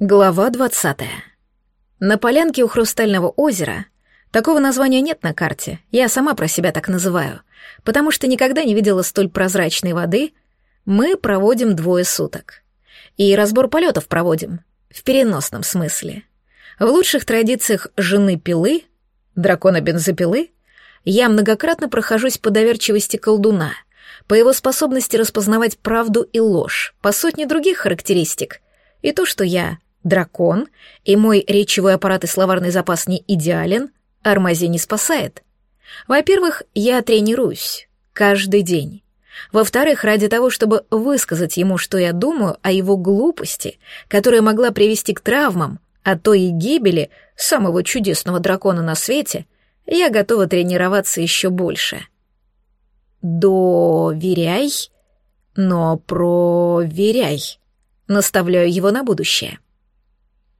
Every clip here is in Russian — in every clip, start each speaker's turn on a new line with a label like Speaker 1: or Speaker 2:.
Speaker 1: Глава двадцатая. На полянке у Хрустального озера такого названия нет на карте, я сама про себя так называю, потому что никогда не видела столь прозрачной воды, мы проводим двое суток. И разбор полетов проводим, в переносном смысле. В лучших традициях жены пилы, дракона бензопилы, я многократно прохожусь по доверчивости колдуна, по его способности распознавать правду и ложь, по сотне других характеристик, и то, что я дракон, и мой речевой аппарат и словарный запас не идеален, Армази не спасает. Во-первых, я тренируюсь каждый день. Во-вторых, ради того, чтобы высказать ему, что я думаю о его глупости, которая могла привести к травмам, а то и гибели самого чудесного дракона на свете, я готова тренироваться еще больше. Доверяй, но проверяй. Наставляю его на будущее.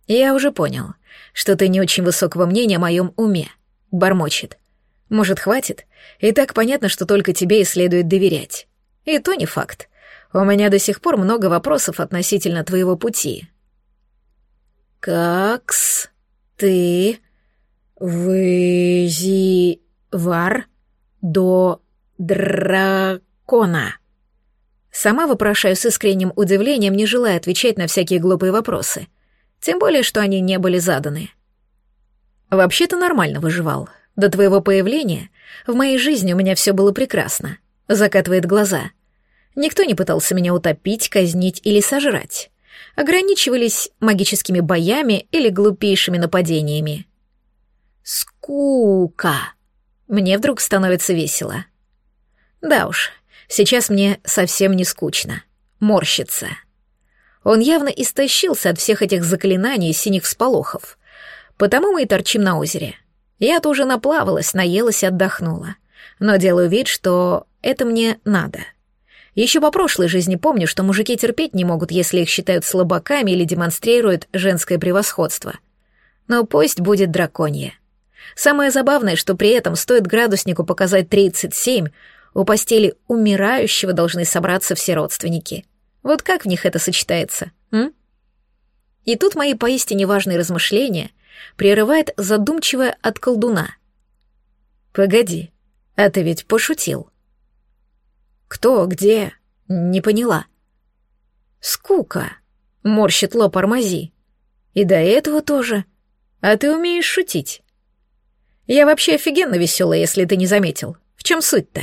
Speaker 1: «Я уже понял, что ты не очень высокого мнения о моем уме», — бормочет. «Может, хватит? И так понятно, что только тебе и следует доверять. И то не факт. У меня до сих пор много вопросов относительно твоего пути». «Какс ты вызивар до дракона?» Сама вопрошаю с искренним удивлением, не желая отвечать на всякие глупые вопросы — тем более, что они не были заданы. Вообще-то нормально выживал. До твоего появления в моей жизни у меня все было прекрасно. Закатывает глаза. Никто не пытался меня утопить, казнить или сожрать. Ограничивались магическими боями или глупейшими нападениями. Скука. Мне вдруг становится весело. Да уж, сейчас мне совсем не скучно. Морщится. Он явно истощился от всех этих заклинаний и синих всполохов. Потому мы и торчим на озере. Я тоже наплавалась, наелась и отдохнула. Но делаю вид, что это мне надо. Еще по прошлой жизни помню, что мужики терпеть не могут, если их считают слабаками или демонстрируют женское превосходство. Но пусть будет драконье. Самое забавное, что при этом стоит градуснику показать 37, у постели умирающего должны собраться все родственники — вот как в них это сочетается, м? И тут мои поистине важные размышления прерывает задумчивое от колдуна. «Погоди, а ты ведь пошутил». «Кто, где?» «Не поняла». «Скука», — морщит лоб Армази. «И до этого тоже. А ты умеешь шутить». «Я вообще офигенно веселая, если ты не заметил. В чем суть-то?»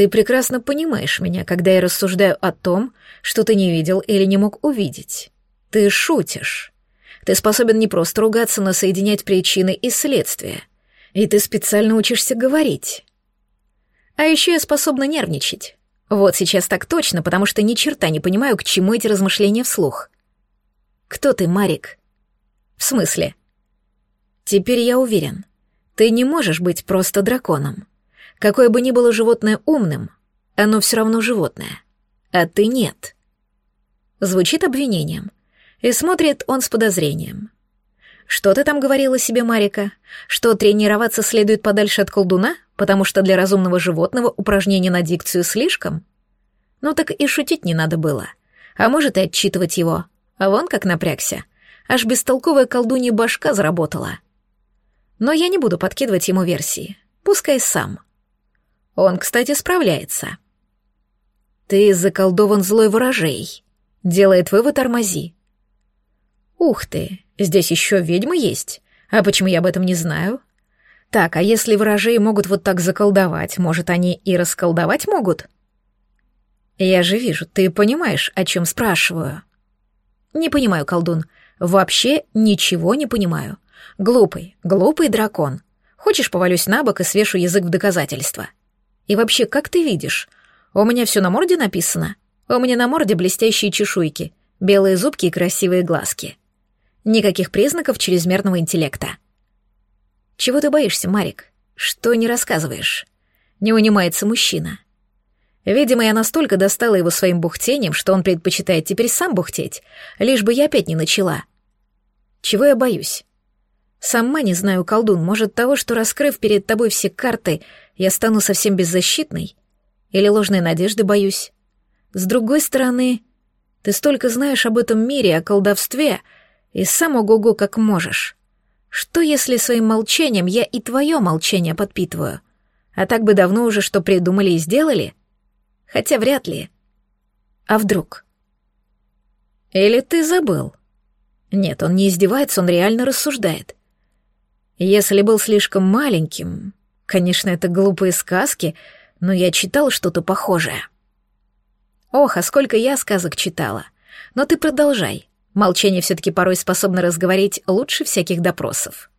Speaker 1: Ты прекрасно понимаешь меня, когда я рассуждаю о том, что ты не видел или не мог увидеть. Ты шутишь. Ты способен не просто ругаться, но соединять причины и следствия. И ты специально учишься говорить. А еще я способна нервничать. Вот сейчас так точно, потому что ни черта не понимаю, к чему эти размышления вслух. Кто ты, Марик? В смысле? Теперь я уверен. Ты не можешь быть просто драконом. Какое бы ни было животное умным, оно все равно животное. А ты нет. Звучит обвинением. И смотрит он с подозрением. Что ты там говорила себе, Марика? Что тренироваться следует подальше от колдуна, потому что для разумного животного упражнение на дикцию слишком? Ну так и шутить не надо было. А может и отчитывать его. А вон как напрягся. Аж бестолковая колдунья башка заработала. Но я не буду подкидывать ему версии. Пускай сам. Он, кстати, справляется. Ты заколдован злой ворожей. Делает вывод Армази. Ух ты, здесь еще ведьмы есть. А почему я об этом не знаю? Так, а если ворожей могут вот так заколдовать, может, они и расколдовать могут? Я же вижу, ты понимаешь, о чем спрашиваю. Не понимаю, колдун. Вообще ничего не понимаю. Глупый, глупый дракон. Хочешь, повалюсь на бок и свешу язык в доказательство? И вообще, как ты видишь? У меня все на морде написано. У меня на морде блестящие чешуйки, белые зубки и красивые глазки. Никаких признаков чрезмерного интеллекта. Чего ты боишься, Марик? Что не рассказываешь? Не унимается мужчина. Видимо, я настолько достала его своим бухтением, что он предпочитает теперь сам бухтеть, лишь бы я опять не начала. Чего я боюсь? Сама не знаю, колдун, может того, что, раскрыв перед тобой все карты, я стану совсем беззащитной? Или ложной надежды боюсь? С другой стороны, Ты столько знаешь об этом мире, о колдовстве, и сам ого-го как можешь. Что, если своим молчанием я и твое молчание подпитываю? А так бы давно уже что придумали и сделали? Хотя вряд ли. А вдруг? Или ты забыл? Нет, он не издевается, он реально рассуждает. Если был слишком маленьким, конечно, это глупые сказки, но я читал что-то похожее. Ох, а сколько я сказок читала. Но ты продолжай. Молчание все-таки порой способно разговорить лучше всяких допросов.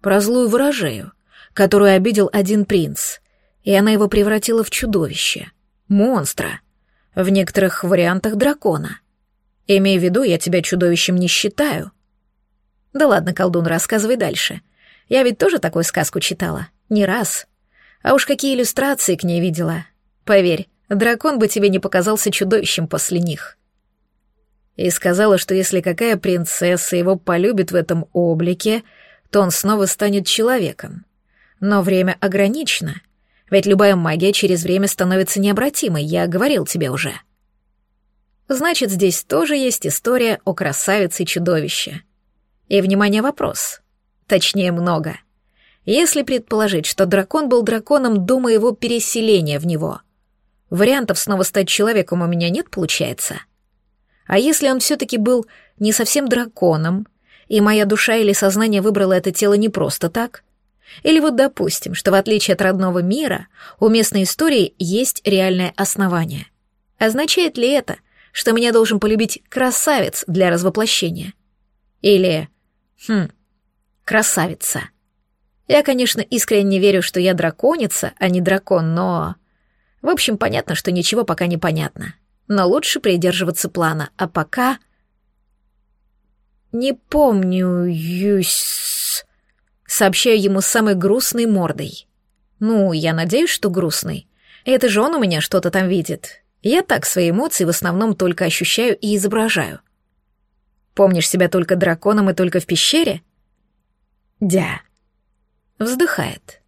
Speaker 1: Про злую ворожею, которую обидел один принц, и она его превратила в чудовище, монстра, в некоторых вариантах дракона. Имея в виду, я тебя чудовищем не считаю. Да ладно, колдун, рассказывай дальше. Я ведь тоже такую сказку читала, не раз. А уж какие иллюстрации к ней видела. Поверь, дракон бы тебе не показался чудовищем после них и сказала, что если какая принцесса его полюбит в этом облике, то он снова станет человеком. Но время ограничено, ведь любая магия через время становится необратимой, я говорил тебе уже. Значит, здесь тоже есть история о красавице и чудовище. И, внимание, вопрос. Точнее, много. Если предположить, что дракон был драконом до моего переселения в него, вариантов снова стать человеком у меня нет, получается?» А если он все-таки был не совсем драконом, и моя душа или сознание выбрало это тело не просто так? Или вот допустим, что в отличие от родного мира, у местной истории есть реальное основание. Означает ли это, что меня должен полюбить красавец для развоплощения? Или, хм, красавица? Я, конечно, искренне верю, что я драконица, а не дракон, но... В общем, понятно, что ничего пока не понятно но лучше придерживаться плана. А пока... «Не помню, Юсь...» Сообщаю ему с самой грустной мордой. «Ну, я надеюсь, что грустный. Это же он у меня что-то там видит. Я так свои эмоции в основном только ощущаю и изображаю. Помнишь себя только драконом и только в пещере?» «Дя». Вздыхает.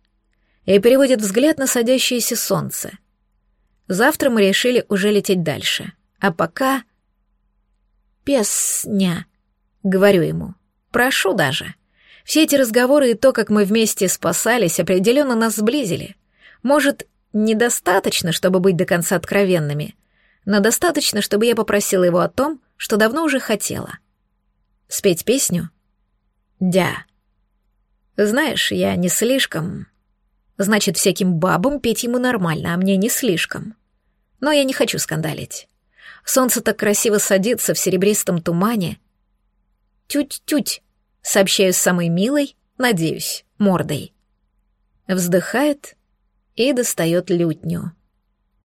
Speaker 1: И переводит взгляд на садящееся солнце. Завтра мы решили уже лететь дальше. А пока... «Песня», — говорю ему. «Прошу даже. Все эти разговоры и то, как мы вместе спасались, определенно нас сблизили. Может, недостаточно, чтобы быть до конца откровенными, но достаточно, чтобы я попросила его о том, что давно уже хотела. Спеть песню? Дя. Знаешь, я не слишком... Значит, всяким бабам петь ему нормально, а мне не слишком. Но я не хочу скандалить. Солнце так красиво садится в серебристом тумане. Тють-тють, сообщаю с самой милой, надеюсь, мордой. Вздыхает и достает лютню.